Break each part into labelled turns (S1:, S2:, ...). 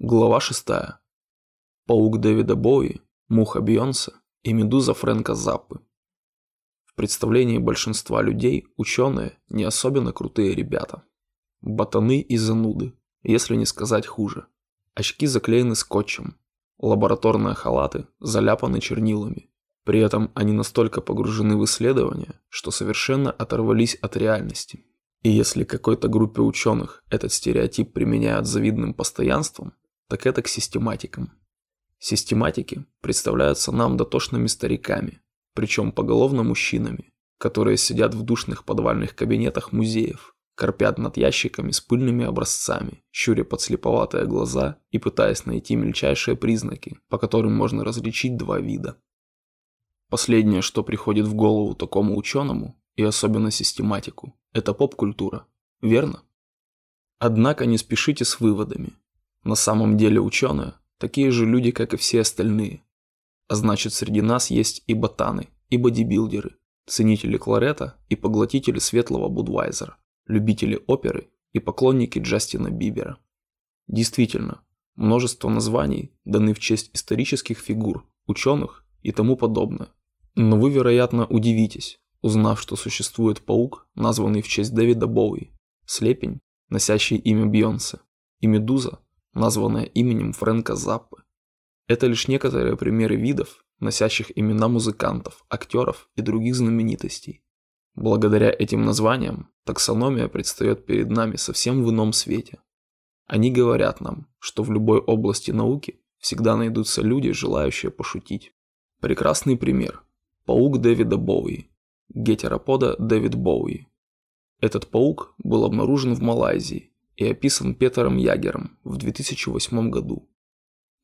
S1: Глава 6. Паук Дэвида Боуи, Муха Бьонса и Медуза Фрэнка Заппы. В представлении большинства людей ученые не особенно крутые ребята. Ботаны и зануды, если не сказать хуже. Очки заклеены скотчем, лабораторные халаты заляпаны чернилами. При этом они настолько погружены в исследования, что совершенно оторвались от реальности. И если какой-то группе ученых этот стереотип применяют завидным постоянством, так это к систематикам. Систематики представляются нам дотошными стариками, причем поголовно мужчинами, которые сидят в душных подвальных кабинетах музеев, корпят над ящиками с пыльными образцами, щуря подслеповатые глаза и пытаясь найти мельчайшие признаки, по которым можно различить два вида. Последнее, что приходит в голову такому ученому, и особенно систематику, это поп-культура, верно? Однако не спешите с выводами. На самом деле ученые – такие же люди, как и все остальные. А значит, среди нас есть и ботаны, и бодибилдеры, ценители кларета и поглотители светлого Будвайзера, любители оперы и поклонники Джастина Бибера. Действительно, множество названий даны в честь исторических фигур, ученых и тому подобное. Но вы, вероятно, удивитесь, узнав, что существует паук, названный в честь Дэвида Боуи, слепень, носящий имя Бьонсе, и медуза, названная именем Фрэнка Заппы. Это лишь некоторые примеры видов, носящих имена музыкантов, актеров и других знаменитостей. Благодаря этим названиям таксономия предстает перед нами совсем в ином свете. Они говорят нам, что в любой области науки всегда найдутся люди, желающие пошутить. Прекрасный пример. Паук Дэвида Боуи. Гетеропода Дэвид Боуи. Этот паук был обнаружен в Малайзии и описан Петером Ягером в 2008 году.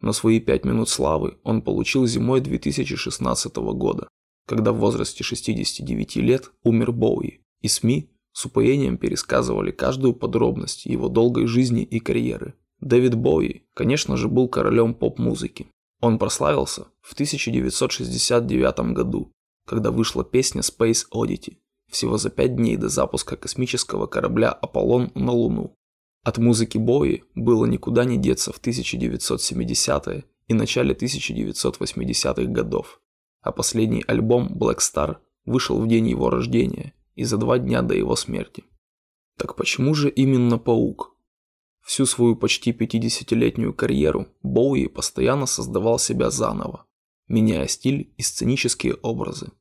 S1: Но свои пять минут славы он получил зимой 2016 года, когда в возрасте 69 лет умер Боуи, и СМИ с упоением пересказывали каждую подробность его долгой жизни и карьеры. Дэвид Боуи, конечно же, был королем поп-музыки. Он прославился в 1969 году, когда вышла песня Space Oddity, всего за пять дней до запуска космического корабля Аполлон на Луну. От музыки Боуи было никуда не деться в 1970-е и начале 1980-х годов, а последний альбом Black Star вышел в день его рождения и за два дня до его смерти. Так почему же именно Паук? Всю свою почти 50-летнюю карьеру Боуи постоянно создавал себя заново, меняя стиль и сценические образы.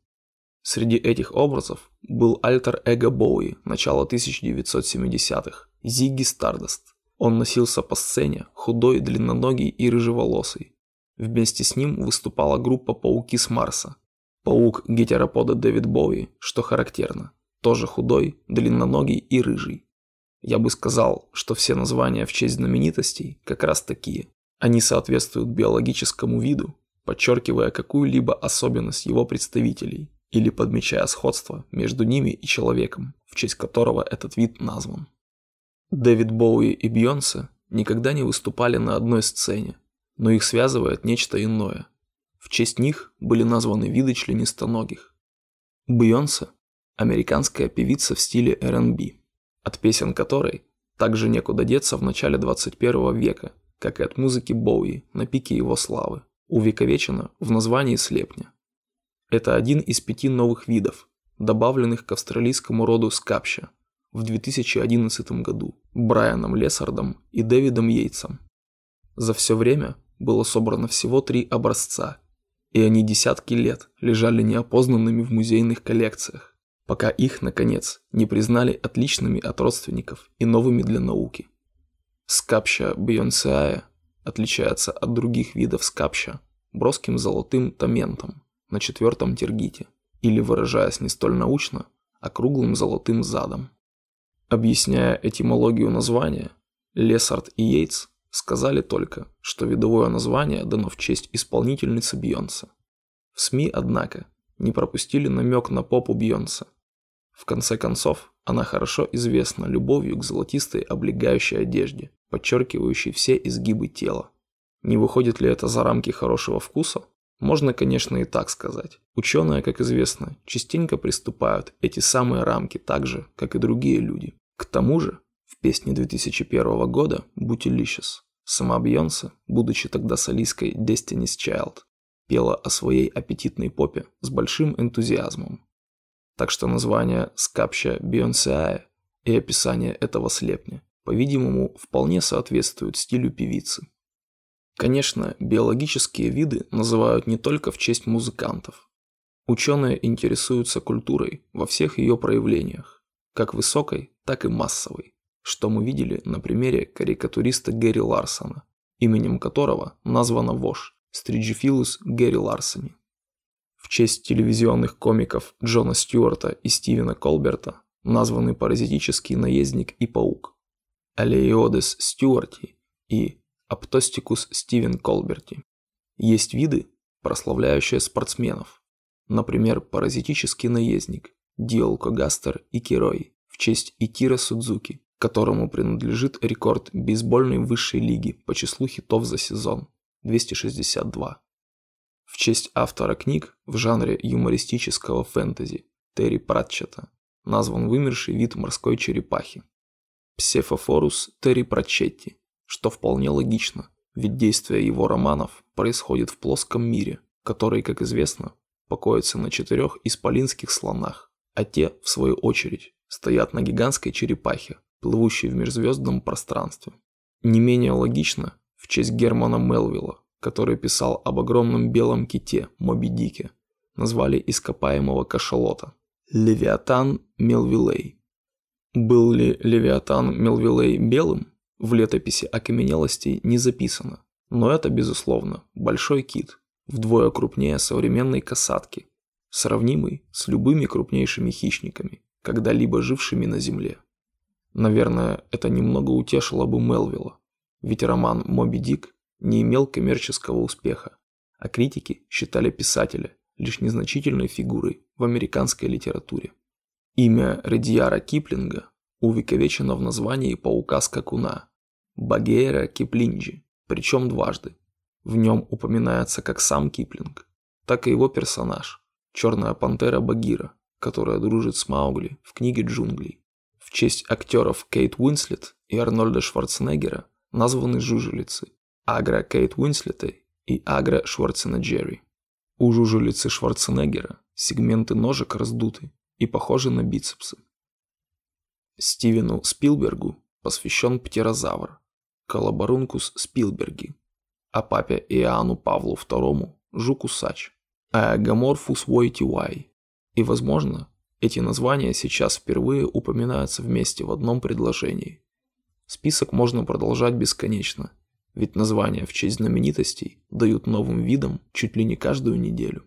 S1: Среди этих образов был альтер-эго Боуи начала 1970-х, Зигги Стардаст. Он носился по сцене, худой, длинноногий и рыжеволосый. Вместе с ним выступала группа «Пауки с Марса». Паук гетеропода Дэвид Боуи, что характерно, тоже худой, длинноногий и рыжий. Я бы сказал, что все названия в честь знаменитостей как раз такие. Они соответствуют биологическому виду, подчеркивая какую-либо особенность его представителей или подмечая сходство между ними и человеком, в честь которого этот вид назван. Дэвид Боуи и Бьонсе никогда не выступали на одной сцене, но их связывает нечто иное. В честь них были названы виды членистоногих. Бьонсе – американская певица в стиле R&B, от песен которой также некуда деться в начале 21 века, как и от музыки Боуи на пике его славы, увековечена в названии слепня. Это один из пяти новых видов, добавленных к австралийскому роду скапща – в 2011 году Брайаном Лессардом и Дэвидом Йейтсом. За все время было собрано всего три образца, и они десятки лет лежали неопознанными в музейных коллекциях, пока их, наконец, не признали отличными от родственников и новыми для науки. Скапща бьонсеая отличается от других видов скапща броским золотым таментом на четвертом тергите, или, выражаясь не столь научно, округлым золотым задом. Объясняя этимологию названия, Лессард и Йейтс сказали только, что видовое название дано в честь исполнительницы Бьонса. В СМИ, однако, не пропустили намек на попу Бьонса. В конце концов, она хорошо известна любовью к золотистой облегающей одежде, подчеркивающей все изгибы тела. Не выходит ли это за рамки хорошего вкуса? Можно, конечно, и так сказать. Ученые, как известно, частенько приступают эти самые рамки так же, как и другие люди. К тому же, в песне 2001 года «Bootylicious» Сама Бьонсе, будучи тогда солисткой Destiny's Child, пела о своей аппетитной попе с большим энтузиазмом. Так что название «Скапща Бьонсеая» и описание этого слепня, по-видимому, вполне соответствуют стилю певицы. Конечно, биологические виды называют не только в честь музыкантов. Ученые интересуются культурой во всех ее проявлениях, как высокой, так и массовой, что мы видели на примере карикатуриста Гэри Ларсона, именем которого названа вошь Стриджифилус Гэри Ларсони. В честь телевизионных комиков Джона Стюарта и Стивена Колберта названы паразитический наездник и паук Алеиодес Стюарти и Аптостикус Стивен Колберти. Есть виды, прославляющие спортсменов, например, паразитический наездник Диолкогастер и Кирой в честь Итира Судзуки, которому принадлежит рекорд бейсбольной высшей лиги по числу хитов за сезон – 262. В честь автора книг в жанре юмористического фэнтези Терри Пратчета назван вымерший вид морской черепахи – Псефофорус Терри Пратчетти, что вполне логично, ведь действие его романов происходит в плоском мире, который, как известно, покоится на четырех исполинских слонах, а те, в свою очередь, стоят на гигантской черепахе, плывущей в межзвездном пространстве. Не менее логично в честь Германа Мелвилла, который писал об огромном белом ките Моби Дике, назвали ископаемого кашалота Левиатан Мелвилей. Был ли Левиатан Мелвилей белым, в летописи окаменелостей не записано, но это, безусловно, большой кит, вдвое крупнее современной касатки, сравнимый с любыми крупнейшими хищниками, когда-либо жившими на Земле. Наверное, это немного утешило бы Мелвилла, ведь роман «Моби Дик» не имел коммерческого успеха, а критики считали писателя лишь незначительной фигурой в американской литературе. Имя Редьяра Киплинга увековечено в названии паука-скакуна Багейра Киплинджи, причем дважды. В нем упоминается как сам Киплинг, так и его персонаж, черная пантера Багира, которая дружит с Маугли в книге джунглей. В честь актеров Кейт Уинслет и Арнольда Шварценеггера названы жужелицы Агра Кейт Уинслета и Агра Шварценеггери. У жужелицы Шварценеггера сегменты ножек раздуты и похожи на бицепсы. Стивену Спилбергу посвящен птерозавр Колоборункус Спилберги, а папе Иоанну Павлу II – Жук-Усач, а Гоморфус Войтиуай. И, возможно, эти названия сейчас впервые упоминаются вместе в одном предложении. Список можно продолжать бесконечно, ведь названия в честь знаменитостей дают новым видам чуть ли не каждую неделю.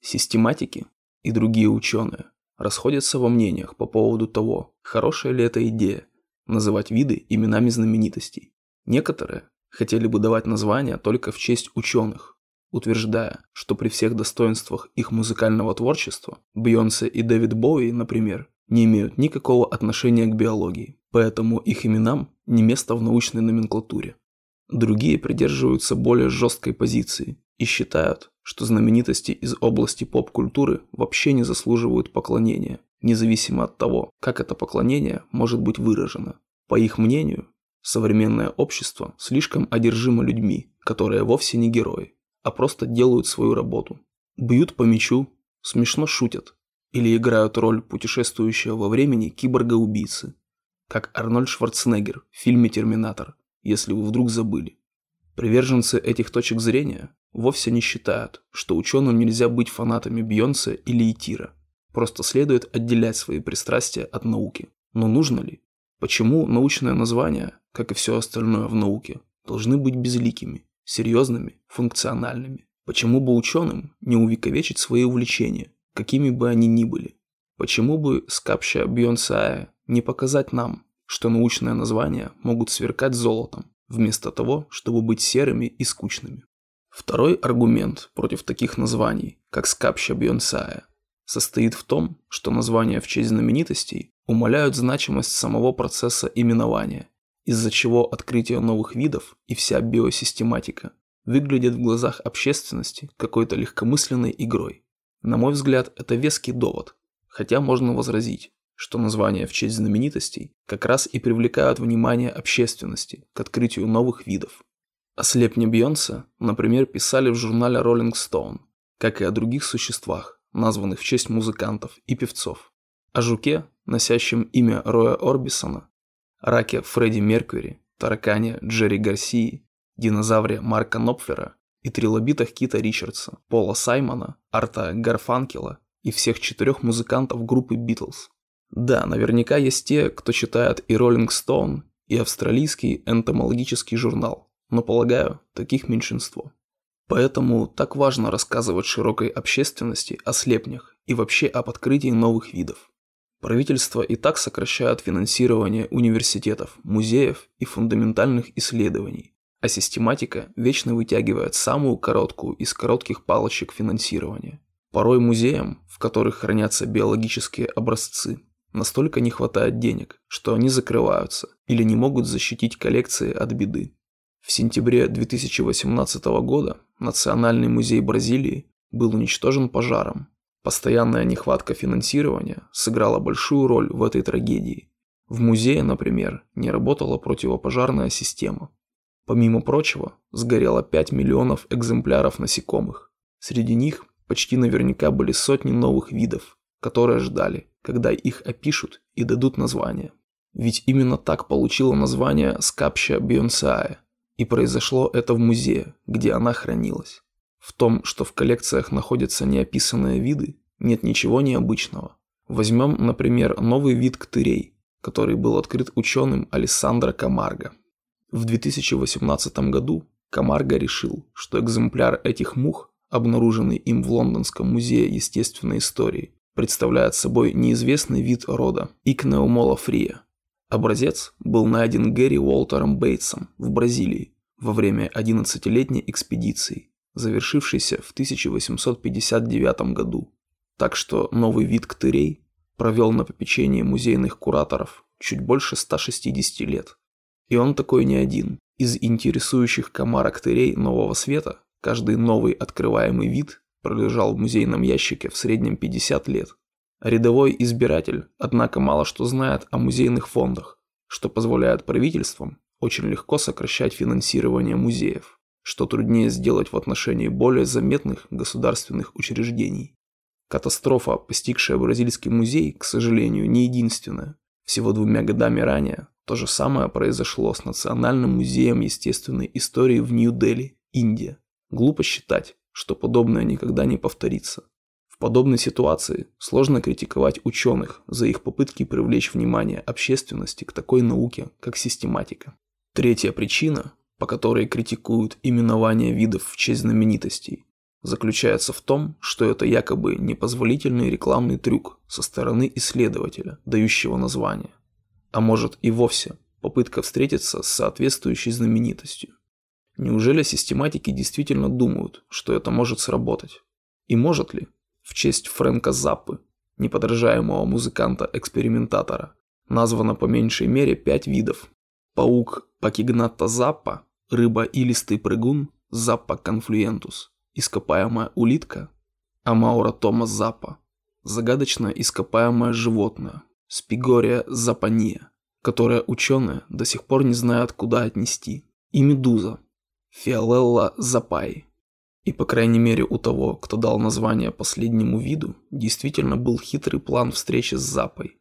S1: Систематики и другие ученые расходятся во мнениях по поводу того, хорошая ли эта идея называть виды именами знаменитостей. Некоторые хотели бы давать названия только в честь ученых, утверждая, что при всех достоинствах их музыкального творчества Бьонсе и Дэвид Боуи, например, не имеют никакого отношения к биологии, поэтому их именам не место в научной номенклатуре. Другие придерживаются более жесткой позиции и считают, что знаменитости из области поп-культуры вообще не заслуживают поклонения, независимо от того, как это поклонение может быть выражено. По их мнению, современное общество слишком одержимо людьми, которые вовсе не герои, а просто делают свою работу. Бьют по мячу, смешно шутят или играют роль путешествующего во времени киборга-убийцы, как Арнольд Шварценеггер в фильме «Терминатор», если вы вдруг забыли. Приверженцы этих точек зрения вовсе не считают, что ученым нельзя быть фанатами Бьонса или Итира. Просто следует отделять свои пристрастия от науки. Но нужно ли? Почему научное название, как и все остальное в науке, должны быть безликими, серьезными, функциональными? Почему бы ученым не увековечить свои увлечения, какими бы они ни были? Почему бы скапща Бьонсая не показать нам, что научные названия могут сверкать золотом, вместо того, чтобы быть серыми и скучными. Второй аргумент против таких названий, как скапща Бьонсая, состоит в том, что названия в честь знаменитостей умаляют значимость самого процесса именования, из-за чего открытие новых видов и вся биосистематика выглядят в глазах общественности какой-то легкомысленной игрой. На мой взгляд, это веский довод, хотя можно возразить, что названия в честь знаменитостей как раз и привлекают внимание общественности к открытию новых видов. О слепне Бьонсе, например, писали в журнале Rolling Stone, как и о других существах, названных в честь музыкантов и певцов. О жуке, носящем имя Роя Орбисона, раке Фредди Меркьюри, таракане Джерри Гарсии, динозавре Марка Нопфера и трилобитах Кита Ричардса, Пола Саймона, Арта Гарфанкела и всех четырех музыкантов группы Битлз. Да, наверняка есть те, кто читает и Rolling Stone, и австралийский энтомологический журнал, но полагаю, таких меньшинство. Поэтому так важно рассказывать широкой общественности о слепнях и вообще об открытии новых видов. Правительства и так сокращают финансирование университетов, музеев и фундаментальных исследований, а систематика вечно вытягивает самую короткую из коротких палочек финансирования. Порой музеям, в которых хранятся биологические образцы, настолько не хватает денег, что они закрываются или не могут защитить коллекции от беды. В сентябре 2018 года Национальный музей Бразилии был уничтожен пожаром. Постоянная нехватка финансирования сыграла большую роль в этой трагедии. В музее, например, не работала противопожарная система. Помимо прочего, сгорело 5 миллионов экземпляров насекомых. Среди них почти наверняка были сотни новых видов, которые ждали, когда их опишут и дадут название. Ведь именно так получила название скапща Бионсаe, и произошло это в музее, где она хранилась. В том, что в коллекциях находятся неописанные виды, нет ничего необычного. Возьмем, например, новый вид ктырей, который был открыт ученым Алессандро Камарго. В 2018 году Камарго решил, что экземпляр этих мух, обнаруженный им в Лондонском музее естественной истории, представляет собой неизвестный вид рода Икнеумолофрия. Образец был найден Гэри Уолтером Бейтсом в Бразилии во время 11-летней экспедиции, завершившейся в 1859 году. Так что новый вид ктырей провел на попечении музейных кураторов чуть больше 160 лет. И он такой не один. Из интересующих комарок тырей нового света каждый новый открываемый вид пролежал в музейном ящике в среднем 50 лет. Рядовой избиратель, однако, мало что знает о музейных фондах, что позволяет правительствам очень легко сокращать финансирование музеев, что труднее сделать в отношении более заметных государственных учреждений. Катастрофа, постигшая бразильский музей, к сожалению, не единственная. Всего двумя годами ранее то же самое произошло с Национальным музеем естественной истории в Нью-Дели, Индия. Глупо считать, что подобное никогда не повторится. В подобной ситуации сложно критиковать ученых за их попытки привлечь внимание общественности к такой науке, как систематика. Третья причина, по которой критикуют именование видов в честь знаменитостей, заключается в том, что это якобы непозволительный рекламный трюк со стороны исследователя, дающего название а может и вовсе попытка встретиться с соответствующей знаменитостью. Неужели систематики действительно думают, что это может сработать? И может ли, в честь Фрэнка Заппы, неподражаемого музыканта-экспериментатора, названо по меньшей мере пять видов. Паук Pachygnatha zappa, рыба-илистый прыгун Zappa confluentus, ископаемая улитка Amaurotoma zappa, загадочное ископаемое животное Spygoria zappania, которое ученые до сих пор не знают, куда отнести, и медуза, Фиолелла запай. И по крайней мере у того, кто дал название последнему виду, действительно был хитрый план встречи с запой.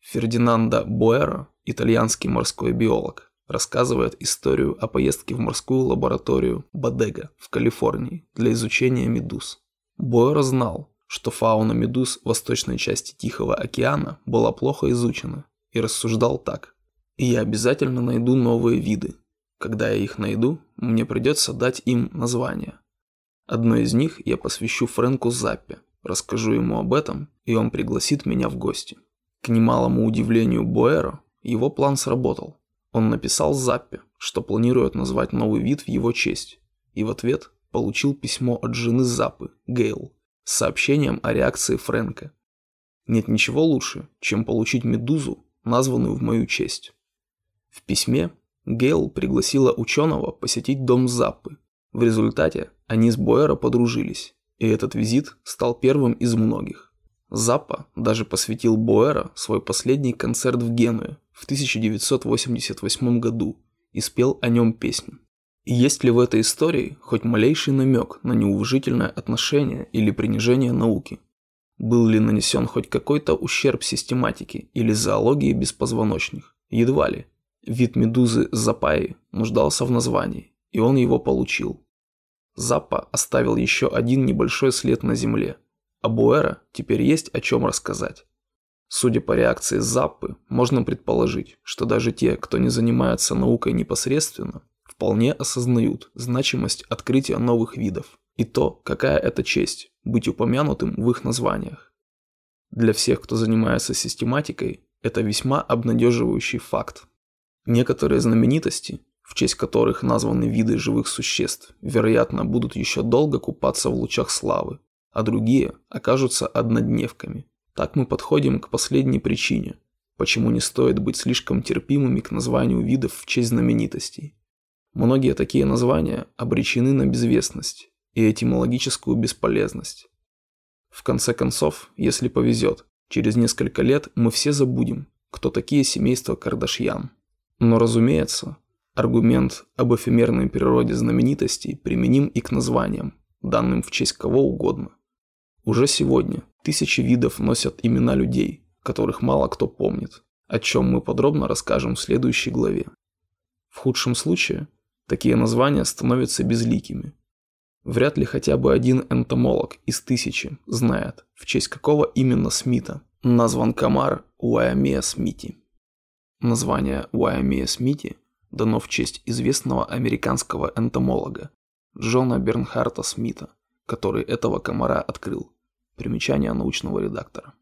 S1: Фердинандо Буэро, итальянский морской биолог, рассказывает историю о поездке в морскую лабораторию Бодега в Калифорнии для изучения медуз. Буэро знал, что фауна медуз в восточной части Тихого океана была плохо изучена, и рассуждал так. Я обязательно найду новые виды. Когда я их найду, мне придется дать им название. Одно из них я посвящу Фрэнку Заппе, расскажу ему об этом, и он пригласит меня в гости. К немалому удивлению Буэро, его план сработал. Он написал Заппе, что планирует назвать новый вид в его честь, и в ответ получил письмо от жены Заппы, Гейл, с сообщением о реакции Фрэнка. Нет ничего лучше, чем получить медузу, названную в мою честь. В письме Гейл пригласила ученого посетить дом Заппы. В результате они с Бойера подружились, и этот визит стал первым из многих. Заппа даже посвятил Боэра свой последний концерт в Генуе в 1988 году и спел о нем песню. Есть ли в этой истории хоть малейший намек на неуважительное отношение или принижение науки? Был ли нанесен хоть какой-то ущерб систематике или зоологии беспозвоночных? Едва ли. Вид медузы Запаи нуждался в названии, и он его получил. Заппа оставил еще один небольшой след на земле, а Буэра теперь есть о чем рассказать. Судя по реакции Заппы, можно предположить, что даже те, кто не занимается наукой непосредственно, вполне осознают значимость открытия новых видов и то, какая это честь быть упомянутым в их названиях. Для всех, кто занимается систематикой, это весьма обнадеживающий факт. Некоторые знаменитости, в честь которых названы виды живых существ, вероятно, будут еще долго купаться в лучах славы, а другие окажутся однодневками. Так мы подходим к последней причине, почему не стоит быть слишком терпимыми к названию видов в честь знаменитостей. Многие такие названия обречены на безвестность и этимологическую бесполезность. В конце концов, если повезет, через несколько лет мы все забудем, кто такие семейства Кардашьян. Но разумеется, аргумент об эфемерной природе знаменитостей применим и к названиям, данным в честь кого угодно. Уже сегодня тысячи видов носят имена людей, которых мало кто помнит, о чем мы подробно расскажем в следующей главе. В худшем случае Такие названия становятся безликими. Вряд ли хотя бы один энтомолог из тысячи знает, в честь какого именно Смита назван комар Уайамея Смити. Название Уайамея Смити дано в честь известного американского энтомолога Джона Бернхарта Смита, который этого комара открыл. Примечание научного редактора.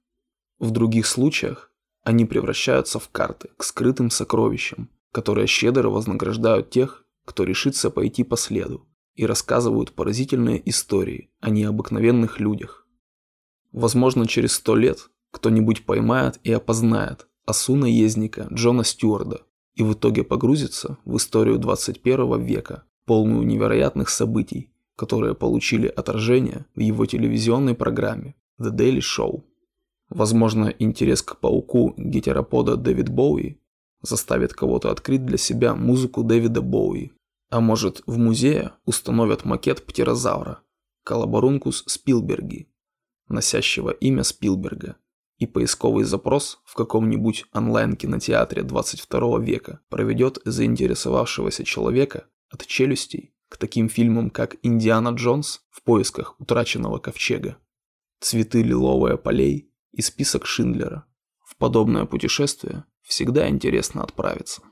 S1: В других случаях они превращаются в карты к скрытым сокровищам, которые щедро вознаграждают тех, кто решится пойти по следу, и рассказывают поразительные истории о необыкновенных людях. Возможно, через сто лет кто-нибудь поймает и опознает осу наездника Джона Стюарда и в итоге погрузится в историю 21 века, полную невероятных событий, которые получили отражение в его телевизионной программе The Daily Show. Возможно, интерес к пауку гетеропода Дэвид Боуи заставит кого-то открыть для себя музыку Дэвида Боуи. А может, в музее установят макет птерозавра Колоборункус Спилберги, носящего имя Спилберга, и поисковый запрос в каком-нибудь онлайн-кинотеатре 22 века проведет заинтересовавшегося человека от челюстей к таким фильмам, как «Индиана Джонс» в поисках утраченного ковчега, «Цветы лиловые полей» и список Шиндлера. В подобное путешествие всегда интересно отправиться.